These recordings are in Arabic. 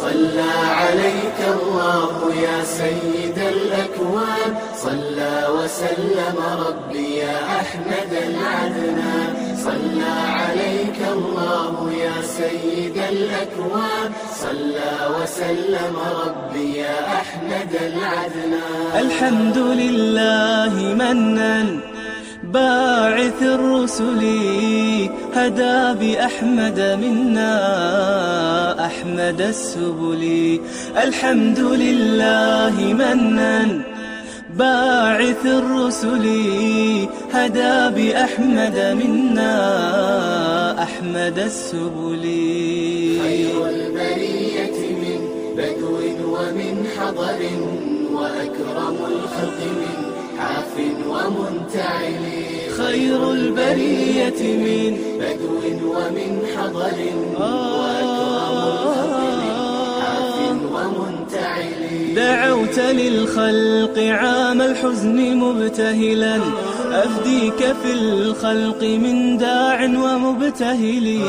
صلى عليك الله يا سيد الأكوان. صلى وسلم ربي يا أحمد العدنان. صلى عليك الله يا سيد الأكوان. صلى وسلم ربي يا أحمد العدنان. الحمد لله منا بارك الرسل هدى بأحمد منا أحمد السبل. الحمد لله منا باعث الرسل. هدى بأحمد منا أحمد السبل. خير البرية من بدو ومن حضر وأكرم الخلق من حاف ومنتعل. خير البرية من بدو ومن حضر دعوت للخلق عام الحزن مبتهلا. أفديك في الخلق من داع ومبتهل.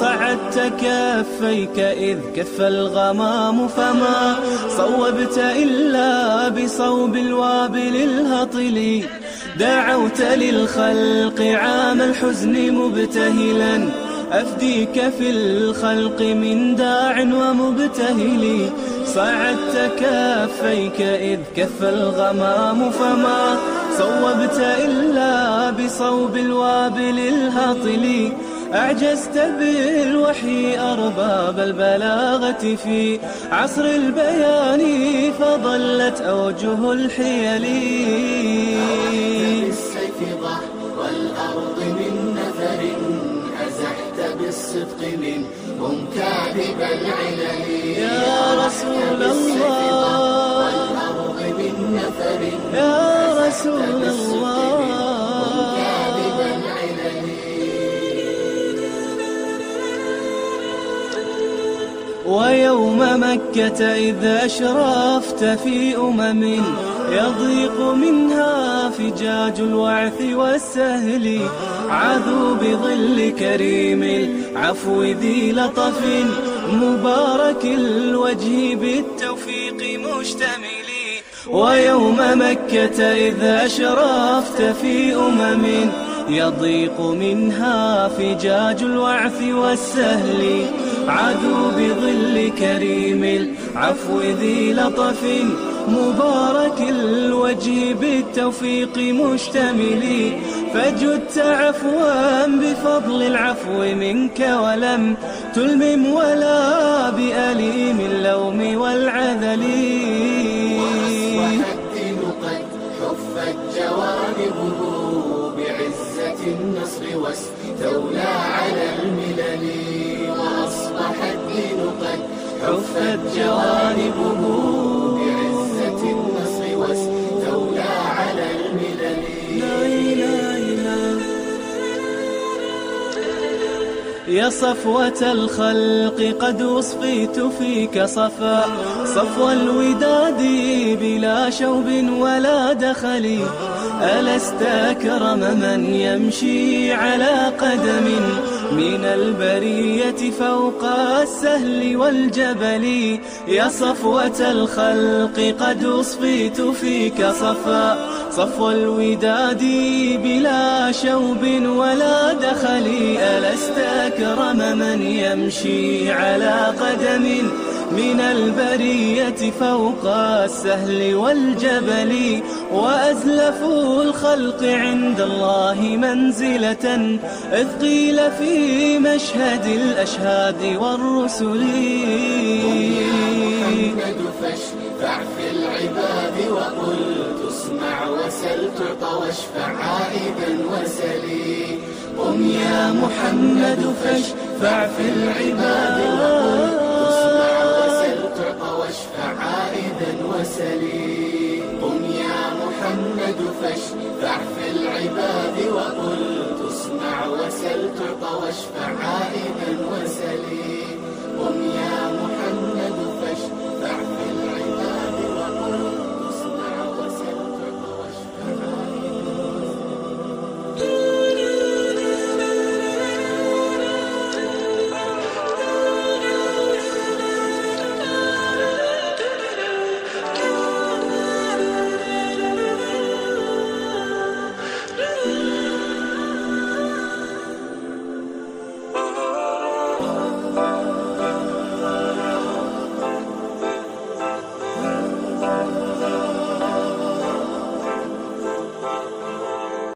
صعدت كفيك إذ كف الغمام فما صوبت إلا بصوب الوابل الهطل. دعوت للخلق عام الحزن مبتهلا. أفديك في الخلق من داع ومبتهل. صعدت كفيك إذ كف الغمام فما صوبت إلا بصوب الوابل الهطل. أعجزت بالوحي أرباب البلاغة في عصر البيان. فضلت أوجه الحيل. بالسيف ضح والأرض من نفر أزحت بالصدق من هم كاذب العلل. يا رسول الله. والأرض من نفر يا رسول الله. ويوم مكة إذ أشرفت في أمم يضيق منها فجاج الوعث والسهل. عذوا بظل كريم العفو ذي لطف مبارك الوجه بالتوفيق مشتمل. ويوم مكة إذ أشرفت في أمم يضيق منها فجاج الوعث والسهل. عدوا بظل كريم العفو ذي لطف مبارك. الوجه بالتوفيق مشتمل. فجدت عفوا بفضل العفو منك ولم تلمم ولا بأليم اللوم والعذل. بعزة النصر واستولى على الملل وأصبح الدين قد حفت جوانبه. يا صفوة الخلق قد أصفيت فيك صفا. صفو الوداد بلا شوب ولا دخل. ألست أكرم من يمشي على قدم؟ من البرية فوق السهل والجبل. يا صفوة الخلق قد أصفيت فيك صفا. صفو الوداد بلا شوب ولا دخل. ألست أكرم من يمشي على قدم من البرية فوق السهل والجبل وأزلفوا الخلق عند الله منزلة إذ قيل في مشهد الأشهاد والرسل محمد فاشفع في العباد وقل تسمع وسل تعطى واشفع عائدا وسلي. قم يا محمد فاشفع في العباد وقل تسمع وسل تعطى واشفع عائدا وسلي. قم يا محمد فاشفع في العباد وقل تسمع وسل تعطى واشفع عائدا وسلي.